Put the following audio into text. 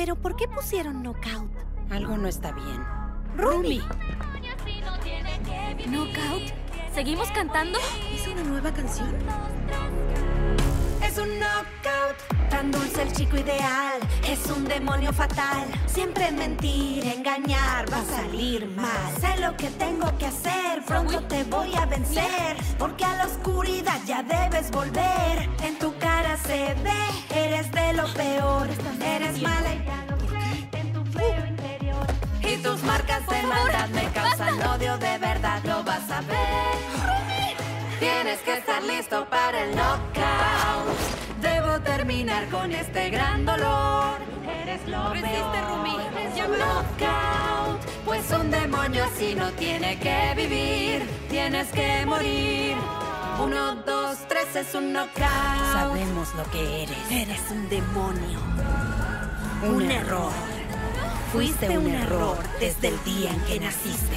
Pero ¿por qué pusieron knockout? Algo no está bien. ¡Rumi! ¿Knockout? ¿Seguimos cantando? ¿Es una nueva canción? Es un knockout, tan dulce el chico ideal. Es un demonio fatal. Siempre mentir, engañar, va a salir mal. Sé lo que tengo que hacer, pronto te voy a vencer. Porque a la oscuridad ya debes volver. En tu cara se marcas de maldad me causan odio de verdad, lo vas a ver. Tienes que estar listo para el knockout. Debo terminar con este gran dolor. Eres lo Resiste. Rumi. Es un knockout. Pues un demonio así no tiene que vivir. Tienes que morir. Uno, dos, tres es un knockout. Sabemos lo que eres. Eres un demonio. Un error. Fuiste un error desde el día en que naciste.